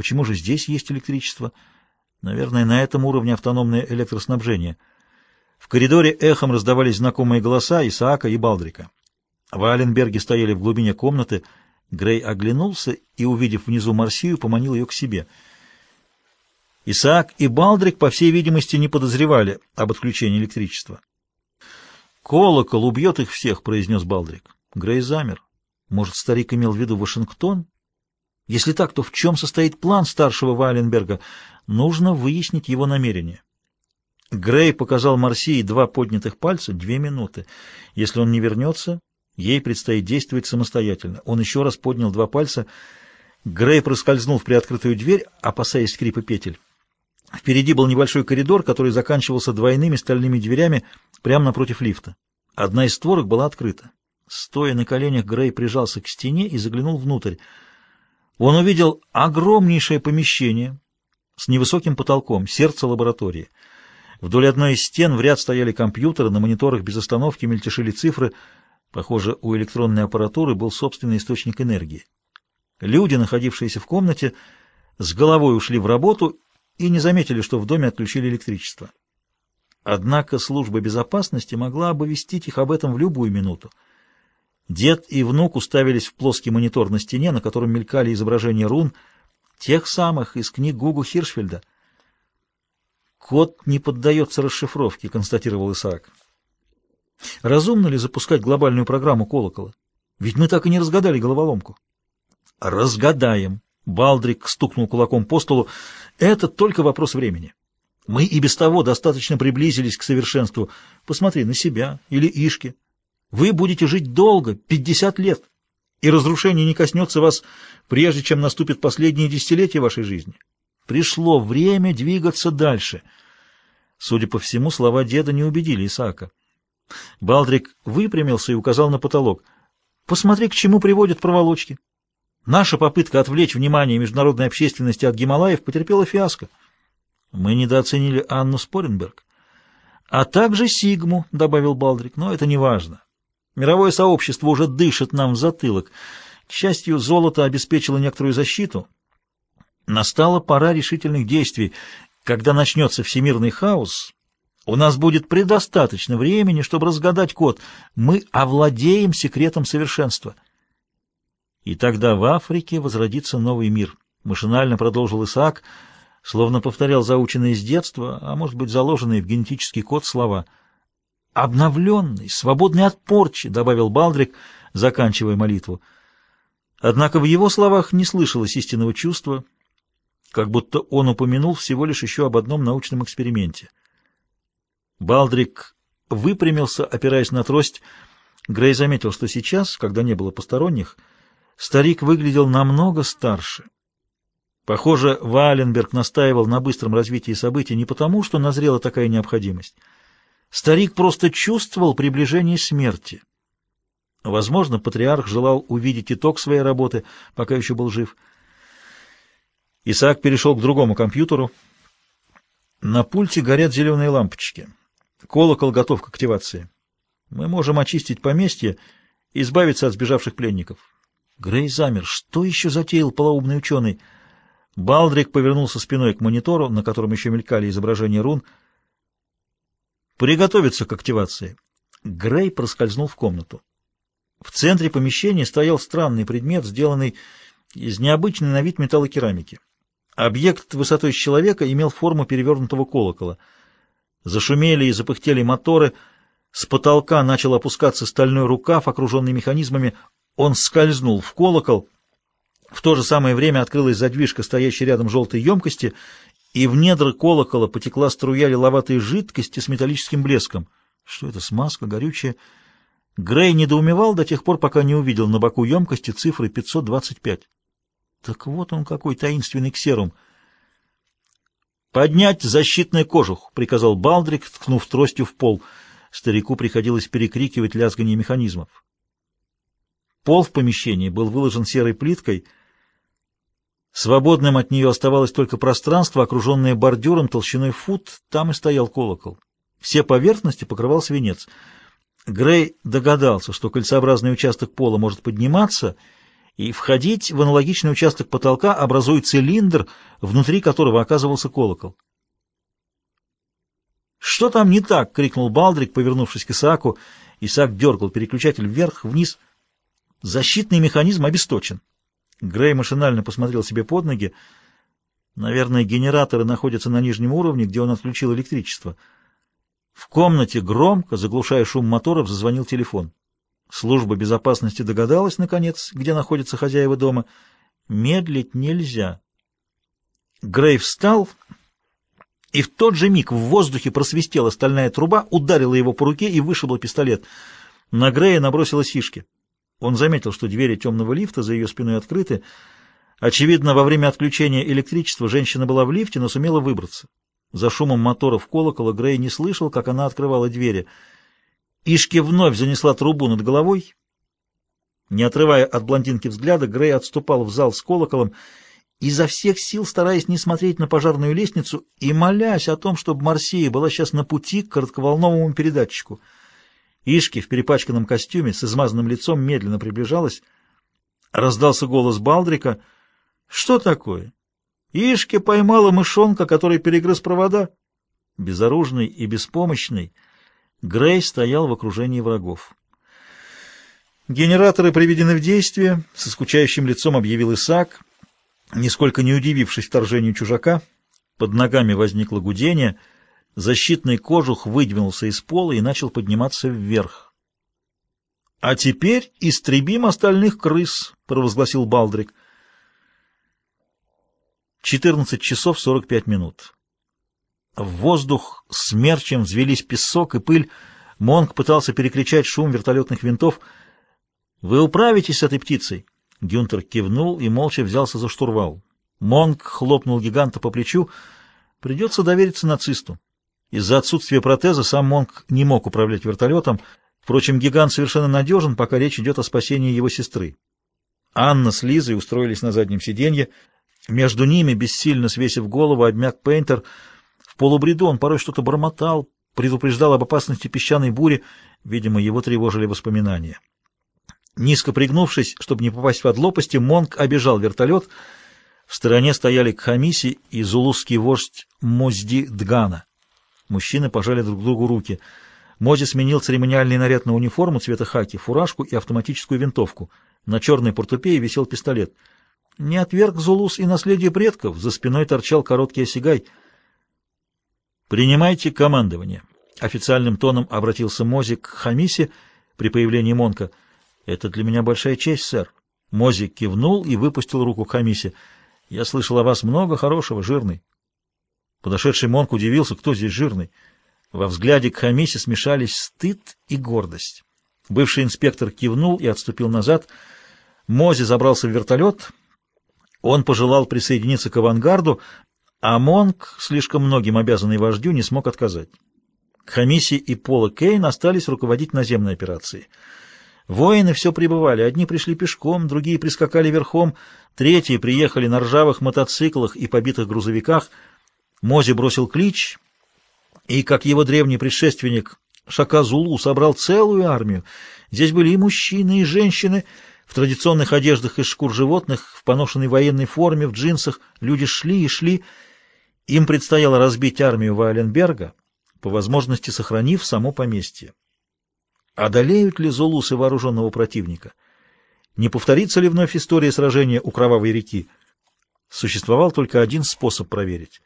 Почему же здесь есть электричество? Наверное, на этом уровне автономное электроснабжение. В коридоре эхом раздавались знакомые голоса Исаака и Балдрика. Валенберги стояли в глубине комнаты. Грей оглянулся и, увидев внизу Марсию, поманил ее к себе. Исаак и Балдрик, по всей видимости, не подозревали об отключении электричества. «Колокол убьет их всех», — произнес Балдрик. Грей замер. Может, старик имел в виду Вашингтон? Если так, то в чем состоит план старшего Вайленберга? Нужно выяснить его намерение. Грей показал Марсии два поднятых пальца, две минуты. Если он не вернется, ей предстоит действовать самостоятельно. Он еще раз поднял два пальца. Грей проскользнул в приоткрытую дверь, опасаясь скрипа петель. Впереди был небольшой коридор, который заканчивался двойными стальными дверями прямо напротив лифта. Одна из створок была открыта. Стоя на коленях, Грей прижался к стене и заглянул внутрь. Он увидел огромнейшее помещение с невысоким потолком, сердце лаборатории. Вдоль одной из стен в ряд стояли компьютеры, на мониторах без остановки мельтешили цифры. Похоже, у электронной аппаратуры был собственный источник энергии. Люди, находившиеся в комнате, с головой ушли в работу и не заметили, что в доме отключили электричество. Однако служба безопасности могла оповестить их об этом в любую минуту. Дед и внук уставились в плоский монитор на стене, на котором мелькали изображения рун, тех самых из книг Гугу Хиршфельда. «Код не поддается расшифровке», — констатировал Исаак. «Разумно ли запускать глобальную программу колокола? Ведь мы так и не разгадали головоломку». «Разгадаем», — Балдрик стукнул кулаком по столу. Это только вопрос времени. Мы и без того достаточно приблизились к совершенству. Посмотри на себя или Ишки. Вы будете жить долго, 50 лет, и разрушение не коснется вас, прежде чем наступит последнее десятилетие вашей жизни. Пришло время двигаться дальше. Судя по всему, слова деда не убедили Исаака. Балдрик выпрямился и указал на потолок. «Посмотри, к чему приводят проволочки». Наша попытка отвлечь внимание международной общественности от Гималаев потерпела фиаско. Мы недооценили Анну Споренберг. А также Сигму, — добавил Балдрик, — но это не важно. Мировое сообщество уже дышит нам в затылок. К счастью, золото обеспечило некоторую защиту. Настала пора решительных действий. Когда начнется всемирный хаос, у нас будет предостаточно времени, чтобы разгадать код. Мы овладеем секретом совершенства. И тогда в Африке возродится новый мир. Машинально продолжил Исаак, словно повторял заученные с детства, а может быть заложенные в генетический код слова. «Обновленный, свободный от порчи», — добавил Балдрик, заканчивая молитву. Однако в его словах не слышалось истинного чувства, как будто он упомянул всего лишь еще об одном научном эксперименте. Балдрик выпрямился, опираясь на трость. Грей заметил, что сейчас, когда не было посторонних, — Старик выглядел намного старше. Похоже, Валенберг настаивал на быстром развитии событий не потому, что назрела такая необходимость. Старик просто чувствовал приближение смерти. Возможно, патриарх желал увидеть итог своей работы, пока еще был жив. Исаак перешел к другому компьютеру. На пульте горят зеленые лампочки. Колокол готов к активации. Мы можем очистить поместье и избавиться от сбежавших пленников. Грей замер. Что еще затеял полоумный ученый? Балдрик повернулся спиной к монитору, на котором еще мелькали изображения рун. Приготовиться к активации. Грей проскользнул в комнату. В центре помещения стоял странный предмет, сделанный из необычной на вид металлокерамики. Объект высотой с человека имел форму перевернутого колокола. Зашумели и запыхтели моторы, с потолка начал опускаться стальной рукав, окруженный механизмами. Он скользнул в колокол. В то же самое время открылась задвижка, стоящей рядом желтой емкости, и в недр колокола потекла струя лиловатой жидкости с металлическим блеском. Что это, смазка, горючая? Грей недоумевал до тех пор, пока не увидел на боку емкости цифры 525. Так вот он какой таинственный ксерум. «Поднять защитный кожух», — приказал Балдрик, ткнув тростью в пол. Старику приходилось перекрикивать лязгание механизмов. Пол в помещении был выложен серой плиткой. Свободным от нее оставалось только пространство, окруженное бордюром толщиной фут, там и стоял колокол. Все поверхности покрывал свинец. Грей догадался, что кольцеобразный участок пола может подниматься, и входить в аналогичный участок потолка, образуя цилиндр, внутри которого оказывался колокол. «Что там не так?» — крикнул Балдрик, повернувшись к Исааку. Исаак дергал переключатель вверх, вниз. «Защитный механизм обесточен». Грей машинально посмотрел себе под ноги. Наверное, генераторы находятся на нижнем уровне, где он отключил электричество. В комнате громко, заглушая шум моторов, зазвонил телефон. Служба безопасности догадалась, наконец, где находятся хозяева дома. Медлить нельзя. Грей встал, и в тот же миг в воздухе просвистела стальная труба, ударила его по руке и вышибла пистолет. На Грея набросилась Ишки. Он заметил, что двери темного лифта за ее спиной открыты. Очевидно, во время отключения электричества женщина была в лифте, но сумела выбраться. За шумом моторов колокола Грей не слышал, как она открывала двери — Ишки вновь занесла трубу над головой. Не отрывая от блондинки взгляда, Грей отступал в зал с колоколом, изо всех сил стараясь не смотреть на пожарную лестницу и молясь о том, чтобы Марсия была сейчас на пути к коротковолновому передатчику. Ишки в перепачканном костюме с измазанным лицом медленно приближалась. Раздался голос Балдрика. «Что такое?» «Ишки поймала мышонка, который перегрыз провода». Безоружный и беспомощный — Грей стоял в окружении врагов. Генераторы приведены в действие, со скучающим лицом объявил Исаак, нисколько не удивившись вторжению чужака. Под ногами возникло гудение, защитный кожух выдвинулся из пола и начал подниматься вверх. — А теперь истребим остальных крыс, — провозгласил Балдрик. 14 часов 45 минут. В воздух смерчем взвились песок и пыль. Монг пытался перекричать шум вертолетных винтов. «Вы управитесь с этой птицей?» Гюнтер кивнул и молча взялся за штурвал. Монг хлопнул гиганта по плечу. «Придется довериться нацисту». Из-за отсутствия протеза сам Монг не мог управлять вертолетом. Впрочем, гигант совершенно надежен, пока речь идет о спасении его сестры. Анна с Лизой устроились на заднем сиденье. Между ними, бессильно свесив голову, обмяк Пейнтер — полубреду он порой что-то бормотал, предупреждал об опасности песчаной бури. Видимо, его тревожили воспоминания. Низко пригнувшись, чтобы не попасть под лопасти, Монк обежал вертолет. В стороне стояли Кхамиси и зулузский вождь Мозди Дгана. Мужчины пожали друг другу руки. Мози сменил церемониальный наряд на униформу цвета хаки, фуражку и автоматическую винтовку. На черной портупее висел пистолет. Не отверг Зулус и наследие предков, за спиной торчал короткий осягай — «Принимайте командование», — официальным тоном обратился Мози к Хамисе при появлении Монка. «Это для меня большая честь, сэр». Мози кивнул и выпустил руку Хамисе. «Я слышал о вас много хорошего, жирный». Подошедший Монк удивился, кто здесь жирный. Во взгляде к Хамисе смешались стыд и гордость. Бывший инспектор кивнул и отступил назад. Мози забрался в вертолет. Он пожелал присоединиться к авангарду, а Монк, слишком многим обязанный вождю, не смог отказать. Хамиси и Пола Кейн остались руководить наземной операцией. Воины все прибывали, одни пришли пешком, другие прискакали верхом, третьи приехали на ржавых мотоциклах и побитых грузовиках. Мози бросил клич, и, как его древний предшественник Шака Зулу, собрал целую армию. Здесь были и мужчины, и женщины, в традиционных одеждах из шкур животных, в поношенной военной форме, в джинсах. Люди шли и шли, им предстояло разбить армию Вайленберга, по возможности сохранив само поместье. Одолеют ли зулусы вооруженного противника? Не повторится ли вновь история сражения у Кровавой реки? Существовал только один способ проверить.